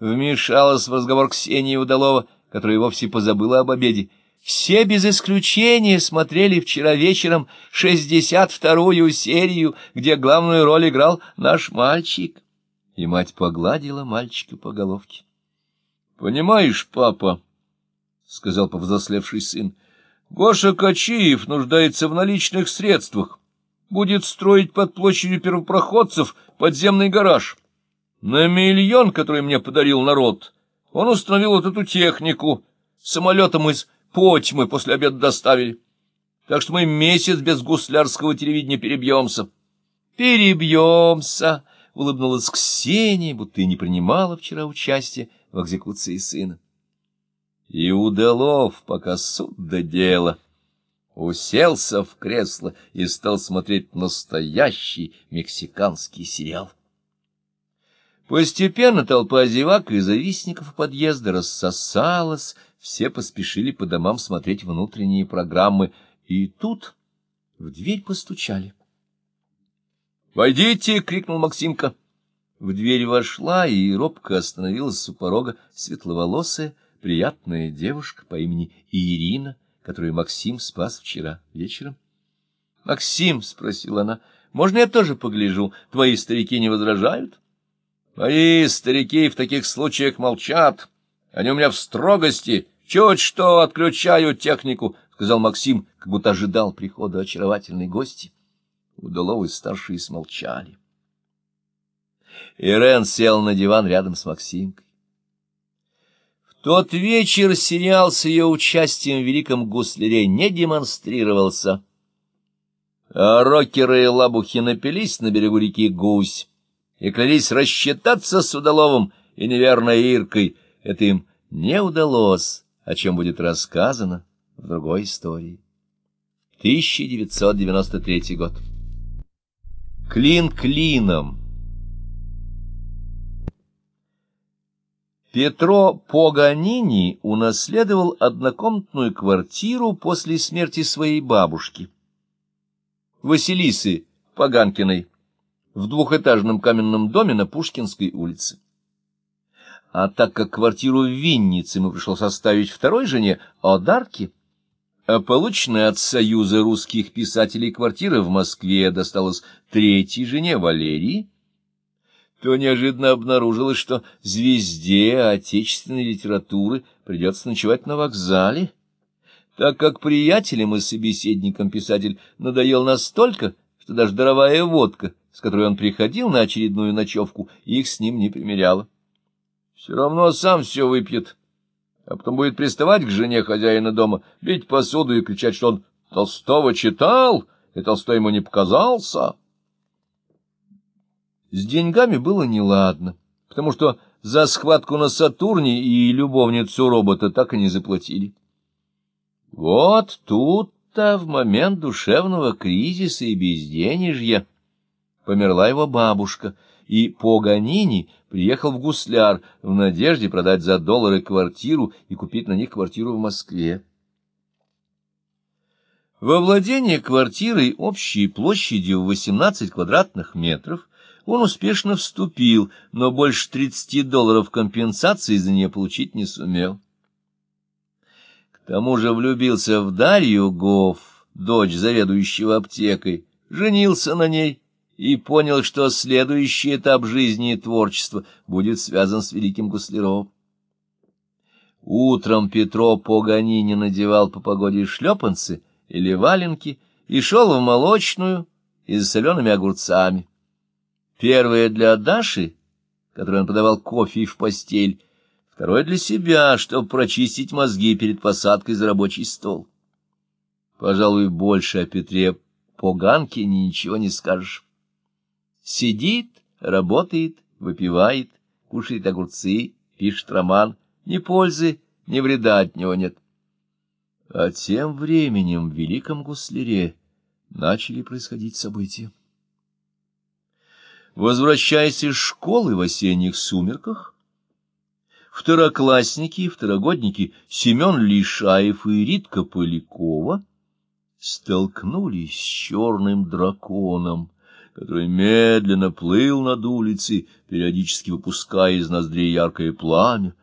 вмешалась в разговор Ксении Удалова, которая вовсе позабыла об обеде. Все без исключения смотрели вчера вечером шестьдесят вторую серию, где главную роль играл наш мальчик. И мать погладила мальчика по головке. — Понимаешь, папа, — сказал повзрослевший сын, — Гоша Качиев нуждается в наличных средствах. Будет строить под площадью первопроходцев подземный гараж. На миллион, который мне подарил народ, он установил вот эту технику. Самолетом из Потьмы после обеда доставили. Так что мы месяц без гуслярского телевидения перебьемся. — Перебьемся! — улыбнулась Ксения, будто и не принимала вчера участие в экзекуции сына. И удалов, пока суд до дела, уселся в кресло и стал смотреть настоящий мексиканский сериал. Постепенно толпа зевак и завистников подъезда рассосалась, все поспешили по домам смотреть внутренние программы, и тут в дверь постучали. «Войдите!» — крикнул Максимка. В дверь вошла и робко остановилась у порога светловолосая, приятная девушка по имени Ирина, которую Максим спас вчера вечером. — Максим, — спросила она, — можно я тоже погляжу? Твои старики не возражают? — Мои старики в таких случаях молчат. Они у меня в строгости. Чуть что отключаю технику, — сказал Максим, как будто ожидал прихода очаровательной гости. Удаловы старшие смолчали. Ирен сел на диван рядом с Максимкой. В тот вечер сериал с ее участием в «Великом гусляре» не демонстрировался. А рокеры и лабухи напились на берегу реки Гусь и клялись рассчитаться с Удаловым и неверной Иркой. Это им не удалось, о чем будет рассказано в другой истории. 1993 год. Клин клином. Петро Поганини унаследовал однокомнатную квартиру после смерти своей бабушки, Василисы Поганкиной, в двухэтажном каменном доме на Пушкинской улице. А так как квартиру в Виннице ему пришлось оставить второй жене, Одарке, а полученная от Союза русских писателей квартира в Москве досталась третьей жене Валерии, то неожиданно обнаружилось, что звезде отечественной литературы придется ночевать на вокзале, так как приятелям и собеседникам писатель надоел настолько, что даже даровая водка — с которой он приходил на очередную ночевку, их с ним не примеряло. Все равно сам все выпьет, а потом будет приставать к жене хозяина дома, бить посуду и кричать, что он Толстого читал, и Толстой ему не показался. С деньгами было неладно, потому что за схватку на Сатурне и любовницу робота так и не заплатили. Вот тут-то в момент душевного кризиса и безденежья померла его бабушка, и Поганини приехал в Гусляр в надежде продать за доллары квартиру и купить на них квартиру в Москве. Во владение квартирой общей площадью в 18 квадратных метров он успешно вступил, но больше 30 долларов компенсации за нее получить не сумел. К тому же влюбился в Дарью Гофф, дочь заведующего аптекой, женился на ней и понял, что следующий этап жизни и творчества будет связан с великим Гусляром. Утром Петро Поганини надевал по погоде шлепанцы или валенки и шел в молочную и за солеными огурцами. Первое для Даши, которой он подавал кофе в постель, второе для себя, чтобы прочистить мозги перед посадкой за рабочий стол. Пожалуй, больше о Петре Поганкине ничего не скажешь. Сидит, работает, выпивает, кушает огурцы, пишет роман. Ни пользы, ни вреда от него нет. А тем временем в Великом Гусляре начали происходить события. Возвращаясь из школы в осенних сумерках, второклассники и второгодники Семен Лишаев и Ритка Полякова столкнулись с черным драконом — который медленно плыл над улицей, периодически выпуская из ноздрей яркое пламя,